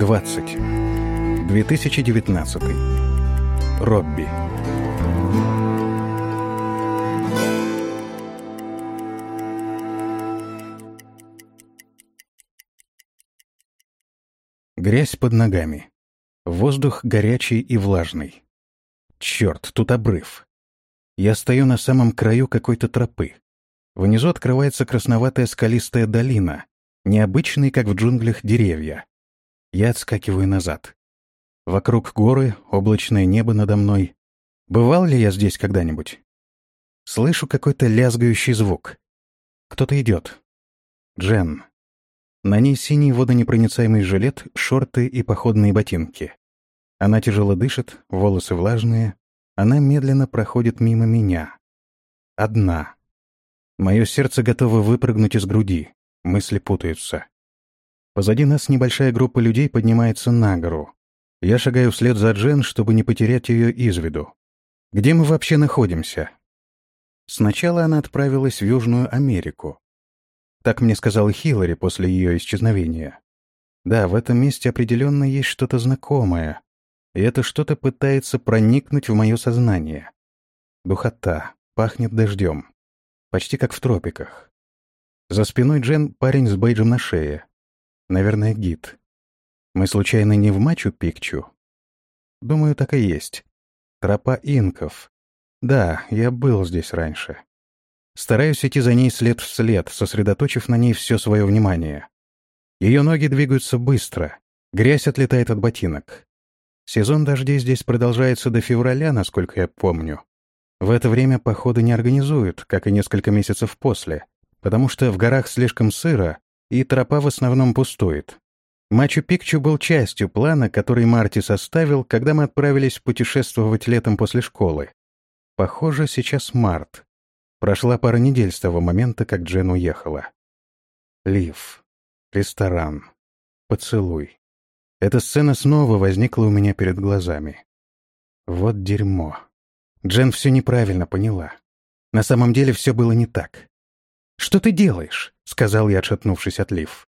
20. 2019. Робби. Грязь под ногами. Воздух горячий и влажный. Черт, тут обрыв. Я стою на самом краю какой-то тропы. Внизу открывается красноватая скалистая долина, необычные, как в джунглях, деревья. Я отскакиваю назад. Вокруг горы, облачное небо надо мной. Бывал ли я здесь когда-нибудь? Слышу какой-то лязгающий звук. Кто-то идет. Джен. На ней синий водонепроницаемый жилет, шорты и походные ботинки. Она тяжело дышит, волосы влажные. Она медленно проходит мимо меня. Одна. Мое сердце готово выпрыгнуть из груди. Мысли путаются. Позади нас небольшая группа людей поднимается на гору. Я шагаю вслед за Джен, чтобы не потерять ее из виду. Где мы вообще находимся? Сначала она отправилась в Южную Америку. Так мне сказала Хиллари после ее исчезновения. Да, в этом месте определенно есть что-то знакомое, и это что-то пытается проникнуть в мое сознание. Духота, пахнет дождем. Почти как в тропиках. За спиной Джен парень с бейджем на шее. Наверное, гид. Мы случайно не в Мачу-Пикчу? Думаю, так и есть. Тропа инков. Да, я был здесь раньше. Стараюсь идти за ней след в след, сосредоточив на ней все свое внимание. Ее ноги двигаются быстро. Грязь отлетает от ботинок. Сезон дождей здесь продолжается до февраля, насколько я помню. В это время походы не организуют, как и несколько месяцев после, потому что в горах слишком сыро, и тропа в основном пустует. Мачу-Пикчу был частью плана, который Марти составил, когда мы отправились путешествовать летом после школы. Похоже, сейчас март. Прошла пара недель с того момента, как Джен уехала. Лив. Ресторан. Поцелуй. Эта сцена снова возникла у меня перед глазами. Вот дерьмо. Джен все неправильно поняла. На самом деле все было не так. «Что ты делаешь?» — сказал я, отшатнувшись от Лив.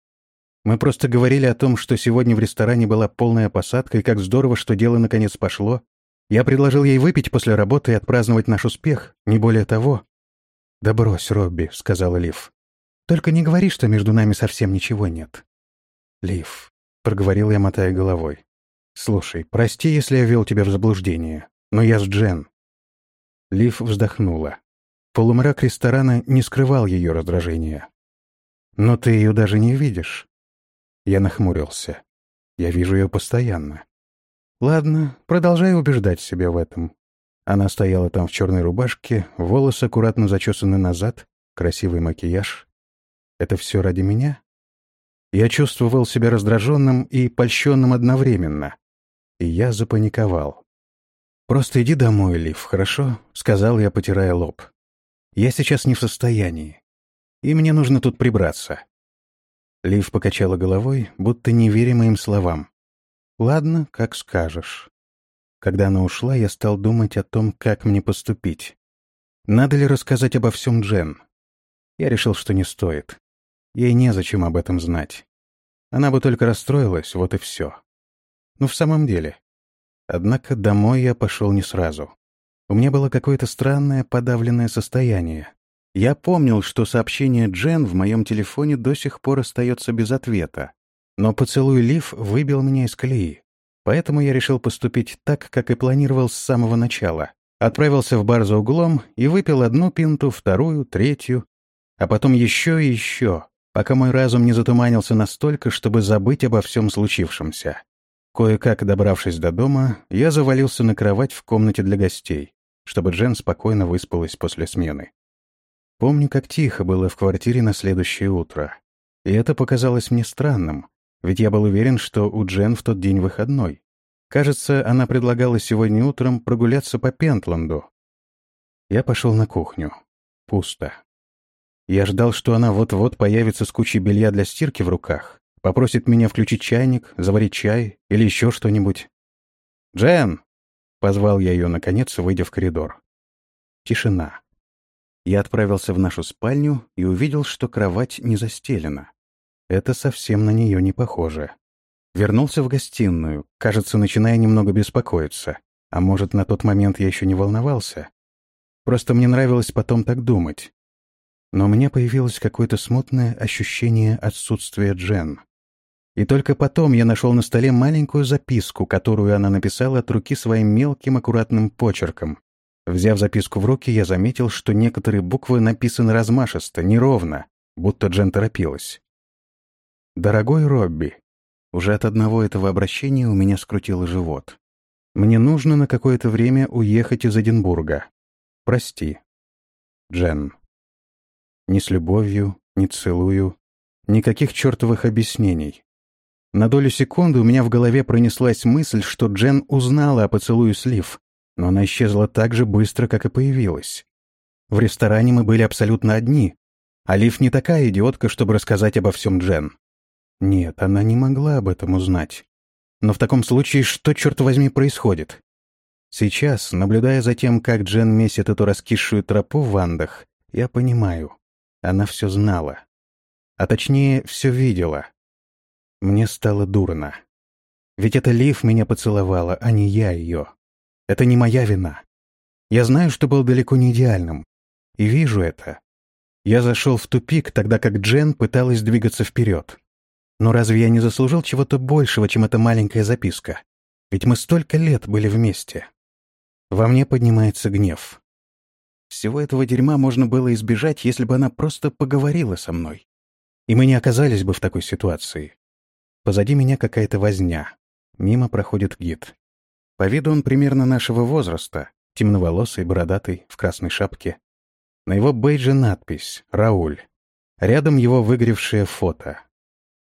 Мы просто говорили о том, что сегодня в ресторане была полная посадка, и как здорово, что дело наконец пошло. Я предложил ей выпить после работы и отпраздновать наш успех, не более того. «Да брось, Робби», — сказала Лив. «Только не говори, что между нами совсем ничего нет». «Лив», — проговорил я, мотая головой. «Слушай, прости, если я вел тебя в заблуждение, но я с Джен». Лив вздохнула. Полумрак ресторана не скрывал ее раздражения. «Но ты ее даже не видишь». Я нахмурился. Я вижу ее постоянно. «Ладно, продолжай убеждать себя в этом». Она стояла там в черной рубашке, волосы аккуратно зачесаны назад, красивый макияж. «Это все ради меня?» Я чувствовал себя раздраженным и польщенным одновременно. И я запаниковал. «Просто иди домой, Лив, хорошо?» — сказал я, потирая лоб. Я сейчас не в состоянии. И мне нужно тут прибраться. Лив покачала головой, будто не веря моим словам. «Ладно, как скажешь». Когда она ушла, я стал думать о том, как мне поступить. Надо ли рассказать обо всем Джен? Я решил, что не стоит. Ей незачем об этом знать. Она бы только расстроилась, вот и все. Ну, в самом деле. Однако домой я пошел не сразу. У меня было какое-то странное подавленное состояние. Я помнил, что сообщение Джен в моем телефоне до сих пор остается без ответа. Но поцелуй Лив выбил меня из колеи. Поэтому я решил поступить так, как и планировал с самого начала. Отправился в бар за углом и выпил одну пинту, вторую, третью, а потом еще и еще, пока мой разум не затуманился настолько, чтобы забыть обо всем случившемся. Кое-как добравшись до дома, я завалился на кровать в комнате для гостей чтобы Джен спокойно выспалась после смены. Помню, как тихо было в квартире на следующее утро. И это показалось мне странным, ведь я был уверен, что у Джен в тот день выходной. Кажется, она предлагала сегодня утром прогуляться по Пентланду. Я пошел на кухню. Пусто. Я ждал, что она вот-вот появится с кучей белья для стирки в руках, попросит меня включить чайник, заварить чай или еще что-нибудь. «Джен!» Позвал я ее, наконец, выйдя в коридор. Тишина. Я отправился в нашу спальню и увидел, что кровать не застелена. Это совсем на нее не похоже. Вернулся в гостиную, кажется, начиная немного беспокоиться. А может, на тот момент я еще не волновался? Просто мне нравилось потом так думать. Но у меня появилось какое-то смутное ощущение отсутствия Джен. И только потом я нашел на столе маленькую записку, которую она написала от руки своим мелким аккуратным почерком. Взяв записку в руки, я заметил, что некоторые буквы написаны размашисто, неровно, будто Джен торопилась. «Дорогой Робби, уже от одного этого обращения у меня скрутило живот. Мне нужно на какое-то время уехать из Эдинбурга. Прости. Джен». Ни с любовью, ни целую, никаких чертовых объяснений. На долю секунды у меня в голове пронеслась мысль, что Джен узнала о поцелуе Слив, но она исчезла так же быстро, как и появилась. В ресторане мы были абсолютно одни, а Лив не такая идиотка, чтобы рассказать обо всем Джен. Нет, она не могла об этом узнать. Но в таком случае что, черт возьми, происходит? Сейчас, наблюдая за тем, как Джен месит эту раскисшую тропу в Андах, я понимаю, она все знала. А точнее, все видела. Мне стало дурно. Ведь это Лив меня поцеловала, а не я ее. Это не моя вина. Я знаю, что был далеко не идеальным. И вижу это. Я зашел в тупик, тогда как Джен пыталась двигаться вперед. Но разве я не заслужил чего-то большего, чем эта маленькая записка? Ведь мы столько лет были вместе. Во мне поднимается гнев. Всего этого дерьма можно было избежать, если бы она просто поговорила со мной. И мы не оказались бы в такой ситуации. Позади меня какая-то возня. Мимо проходит гид. По виду он примерно нашего возраста, темноволосый, бородатый, в красной шапке. На его бейдже надпись «Рауль». Рядом его выгоревшее фото.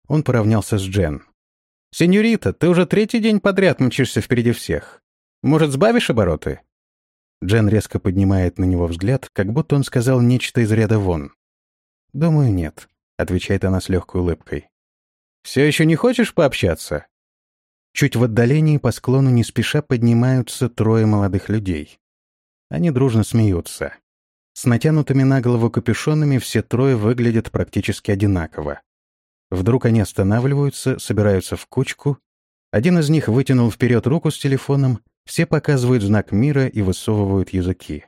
Он поравнялся с Джен. «Сеньорита, ты уже третий день подряд мчишься впереди всех. Может, сбавишь обороты?» Джен резко поднимает на него взгляд, как будто он сказал нечто из ряда вон. «Думаю, нет», — отвечает она с легкой улыбкой. Все еще не хочешь пообщаться?» Чуть в отдалении по склону не спеша поднимаются трое молодых людей. Они дружно смеются. С натянутыми на голову капюшонами все трое выглядят практически одинаково. Вдруг они останавливаются, собираются в кучку. Один из них вытянул вперед руку с телефоном, все показывают знак мира и высовывают языки.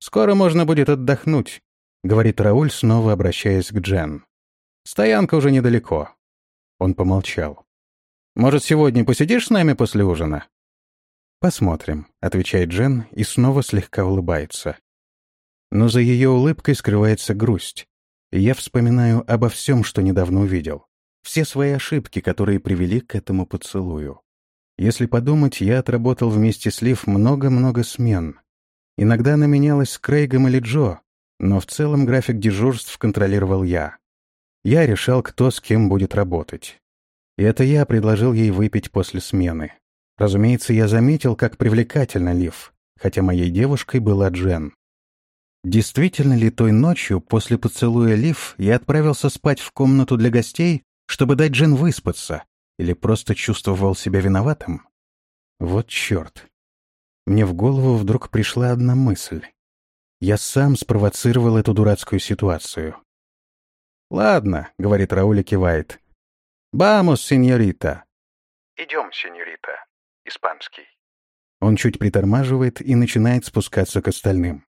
«Скоро можно будет отдохнуть», — говорит Рауль, снова обращаясь к Джен. «Стоянка уже недалеко. Он помолчал. «Может, сегодня посидишь с нами после ужина?» «Посмотрим», — отвечает Джен и снова слегка улыбается. Но за ее улыбкой скрывается грусть. Я вспоминаю обо всем, что недавно увидел. Все свои ошибки, которые привели к этому поцелую. Если подумать, я отработал вместе с Лив много-много смен. Иногда она менялась с Крейгом или Джо, но в целом график дежурств контролировал я. Я решал, кто с кем будет работать. И это я предложил ей выпить после смены. Разумеется, я заметил, как привлекательна Лив, хотя моей девушкой была Джен. Действительно ли той ночью, после поцелуя Лив, я отправился спать в комнату для гостей, чтобы дать Джен выспаться, или просто чувствовал себя виноватым? Вот черт. Мне в голову вдруг пришла одна мысль. Я сам спровоцировал эту дурацкую ситуацию. «Ладно», — говорит Рауль и кивает. «Бамос, сеньорита». «Идем, сеньорита». Испанский. Он чуть притормаживает и начинает спускаться к остальным.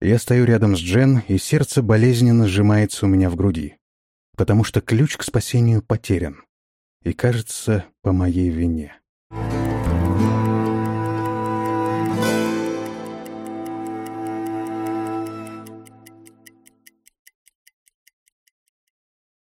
Я стою рядом с Джен, и сердце болезненно сжимается у меня в груди. Потому что ключ к спасению потерян. И кажется, по моей вине.